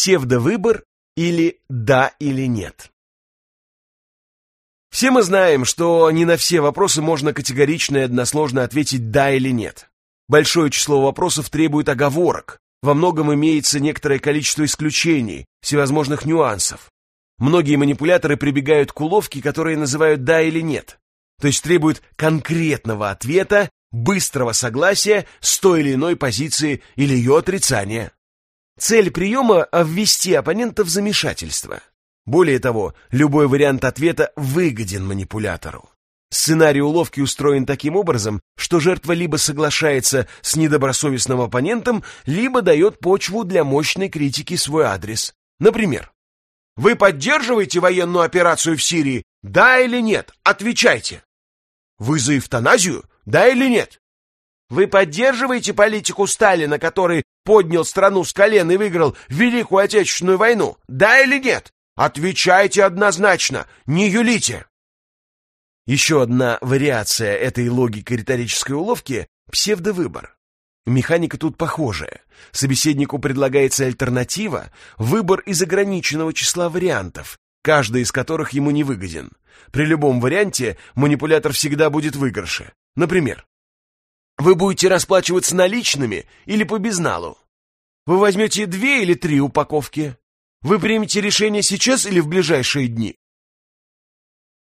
псевдовыбор или да или нет. Все мы знаем, что не на все вопросы можно категорично и односложно ответить «да» или «нет». Большое число вопросов требует оговорок, во многом имеется некоторое количество исключений, всевозможных нюансов. Многие манипуляторы прибегают к уловке, которые называют «да» или «нет», то есть требуют конкретного ответа, быстрого согласия с той или иной позиции или ее отрицания. Цель приема – ввести оппонента в замешательство. Более того, любой вариант ответа выгоден манипулятору. Сценарий уловки устроен таким образом, что жертва либо соглашается с недобросовестным оппонентом, либо дает почву для мощной критики свой адрес. Например, «Вы поддерживаете военную операцию в Сирии? Да или нет? Отвечайте!» «Вы за эвтаназию? Да или нет?» «Вы поддерживаете политику Сталина, который поднял страну с колен и выиграл Великую Отечественную войну? Да или нет? Отвечайте однозначно, не юлите!» Еще одна вариация этой логики риторической уловки – псевдовыбор. Механика тут похожая. Собеседнику предлагается альтернатива, выбор из ограниченного числа вариантов, каждый из которых ему не выгоден. При любом варианте манипулятор всегда будет выигрыше. Например, вы будете расплачиваться наличными или по безналу? Вы возьмете две или три упаковки? Вы примете решение сейчас или в ближайшие дни?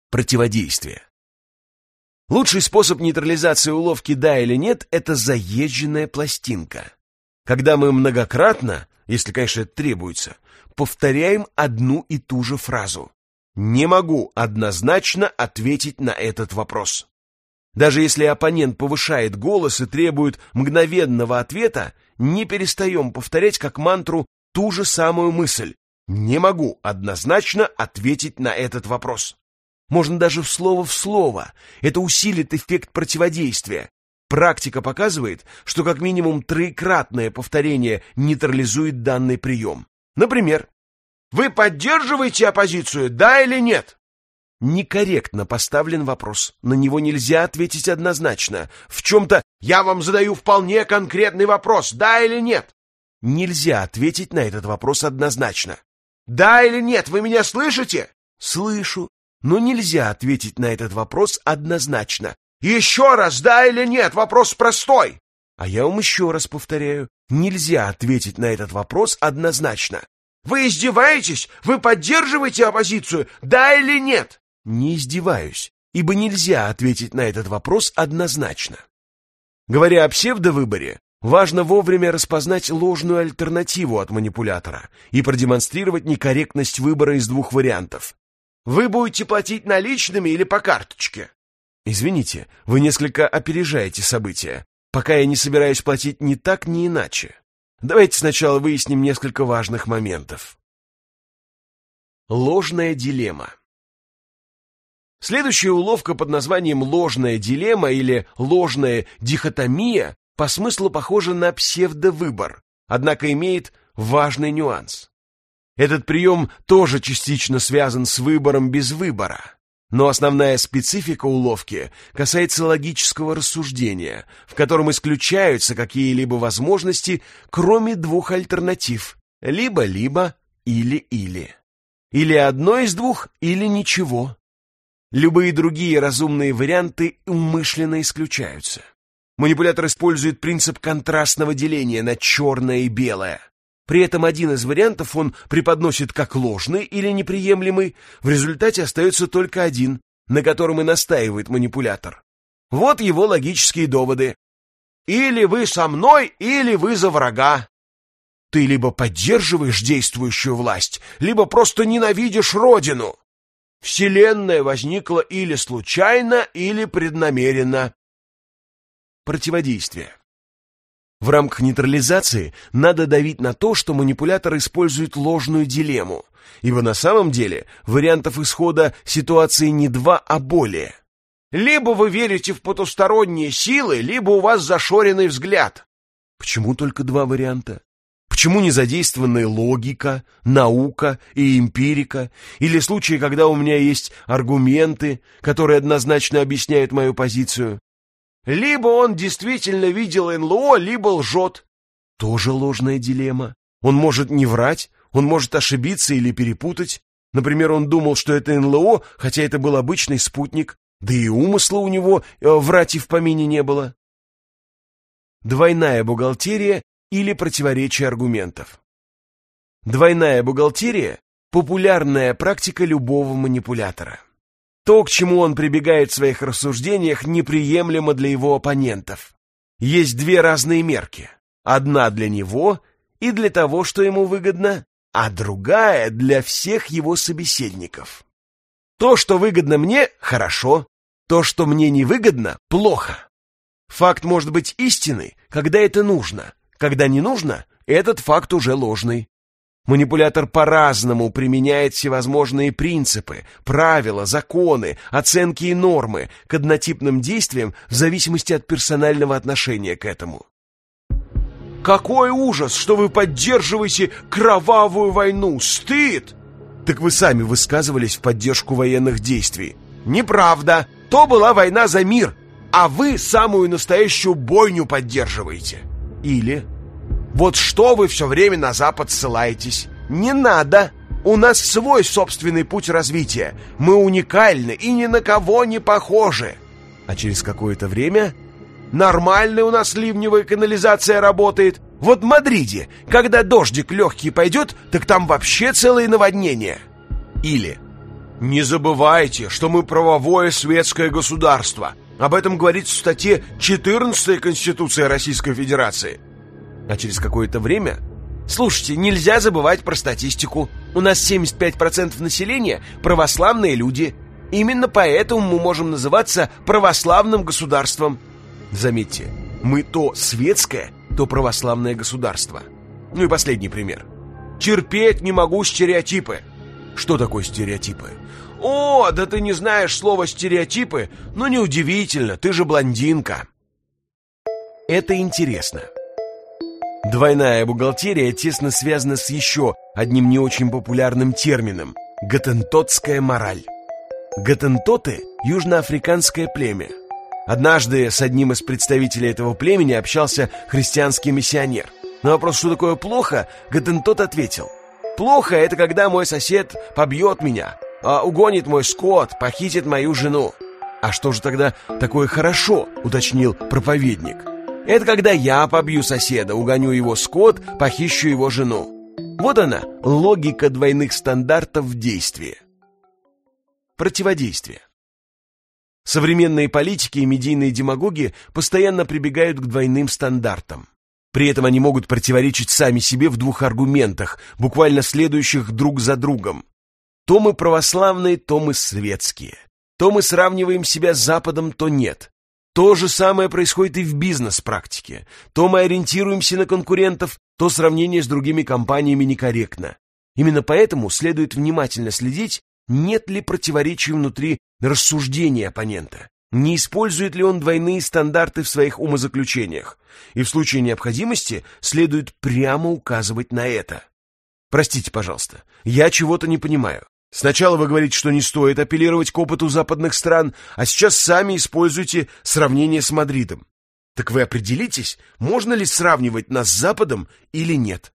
Противодействие. Лучший способ нейтрализации уловки «да» или «нет» — это заезженная пластинка. Когда мы многократно, если, конечно, это требуется, повторяем одну и ту же фразу. Не могу однозначно ответить на этот вопрос. Даже если оппонент повышает голос и требует мгновенного ответа, не перестаем повторять как мантру ту же самую мысль. Не могу однозначно ответить на этот вопрос. Можно даже в слово в слово. Это усилит эффект противодействия. Практика показывает, что как минимум троекратное повторение нейтрализует данный прием. Например, «Вы поддерживаете оппозицию, да или нет?» Некорректно поставлен вопрос. На него нельзя ответить однозначно. В чем-то «Я вам задаю вполне конкретный вопрос, да или нет?» Нельзя ответить на этот вопрос однозначно. «Да или нет, вы меня слышите?» «Слышу». Но нельзя ответить на этот вопрос однозначно. «Еще раз, да или нет, вопрос простой!» А я вам еще раз повторяю, нельзя ответить на этот вопрос однозначно. «Вы издеваетесь? Вы поддерживаете оппозицию, да или нет?» Не издеваюсь, ибо нельзя ответить на этот вопрос однозначно. Говоря о псевдовыборе, Важно вовремя распознать ложную альтернативу от манипулятора и продемонстрировать некорректность выбора из двух вариантов. Вы будете платить наличными или по карточке? Извините, вы несколько опережаете события. Пока я не собираюсь платить ни так, ни иначе. Давайте сначала выясним несколько важных моментов. Ложная дилемма. Следующая уловка под названием ложная дилемма или ложная дихотомия по смыслу похожа на псевдовыбор, однако имеет важный нюанс. Этот прием тоже частично связан с выбором без выбора. Но основная специфика уловки касается логического рассуждения, в котором исключаются какие-либо возможности, кроме двух альтернатив – либо-либо, или-или. Или одно из двух, или ничего. Любые другие разумные варианты умышленно исключаются. Манипулятор использует принцип контрастного деления на черное и белое. При этом один из вариантов он преподносит как ложный или неприемлемый, в результате остается только один, на котором и настаивает манипулятор. Вот его логические доводы. Или вы со мной, или вы за врага. Ты либо поддерживаешь действующую власть, либо просто ненавидишь родину. Вселенная возникла или случайно, или преднамеренно противодействия. В рамках нейтрализации надо давить на то, что манипулятор использует ложную дилемму, ибо на самом деле вариантов исхода ситуации не два, а более. Либо вы верите в потусторонние силы, либо у вас зашоренный взгляд. Почему только два варианта? Почему не задействованы логика, наука и эмпирика, или случаи, когда у меня есть аргументы, которые однозначно объясняют мою позицию? Либо он действительно видел НЛО, либо лжет. Тоже ложная дилемма. Он может не врать, Он может ошибиться или перепутать. Например, он думал, что это НЛО, хотя это был обычный спутник, да и умысла у него э, врать и в помине не было. Двойная бухгалтерия или противоречие аргументов. Двойная бухгалтерия – популярная практика любого манипулятора. То, к чему он прибегает в своих рассуждениях, неприемлемо для его оппонентов. Есть две разные мерки. Одна для него и для того, что ему выгодно, а другая для всех его собеседников. То, что выгодно мне – хорошо, то, что мне не выгодно – плохо. Факт может быть истинный, когда это нужно. Когда не нужно, этот факт уже ложный. Манипулятор по-разному применяет всевозможные принципы, правила, законы, оценки и нормы к однотипным действиям в зависимости от персонального отношения к этому. Какой ужас, что вы поддерживаете кровавую войну! Стыд! Так вы сами высказывались в поддержку военных действий. Неправда! То была война за мир, а вы самую настоящую бойню поддерживаете. Или вот что вы все время на Запад ссылаетесь? Не надо! У нас свой собственный путь развития. Мы уникальны и ни на кого не похожи. А через какое-то время нормальная у нас ливневая канализация работает. Вот в Мадриде, когда дождик легкий пойдет, так там вообще целые наводнения. Или не забывайте, что мы правовое светское государство. Об этом говорится в статье 14 Конституции Российской Федерации. А через какое-то время... Слушайте, нельзя забывать про статистику. У нас 75% населения православные люди. Именно поэтому мы можем называться православным государством. Заметьте, мы то светское, то православное государство. Ну и последний пример. Терпеть не могу стереотипы. Что такое стереотипы? О, да ты не знаешь слова стереотипы? Ну неудивительно, ты же блондинка. Это интересно. Двойная бухгалтерия тесно связана с еще одним не очень популярным термином – готентотская мораль. Готентоты – южноафриканское племя. Однажды с одним из представителей этого племени общался христианский миссионер. На вопрос, что такое плохо, Готентот ответил – Плохо – это когда мой сосед побьет меня, а угонит мой скот, похитит мою жену. А что же тогда такое хорошо, уточнил проповедник. Это когда я побью соседа, угоню его скот, похищу его жену. Вот она, логика двойных стандартов в действии. Противодействие. Современные политики и медийные демагоги постоянно прибегают к двойным стандартам. При этом они могут противоречить сами себе в двух аргументах, буквально следующих друг за другом. То мы православные, то мы светские. То мы сравниваем себя с Западом, то нет. То же самое происходит и в бизнес-практике. То мы ориентируемся на конкурентов, то сравнение с другими компаниями некорректно. Именно поэтому следует внимательно следить, нет ли противоречий внутри рассуждения оппонента, не использует ли он двойные стандарты в своих умозаключениях, и в случае необходимости следует прямо указывать на это. Простите, пожалуйста, я чего-то не понимаю. Сначала вы говорите, что не стоит апеллировать к опыту западных стран, а сейчас сами используете сравнение с Мадридом. Так вы определитесь, можно ли сравнивать нас с Западом или нет?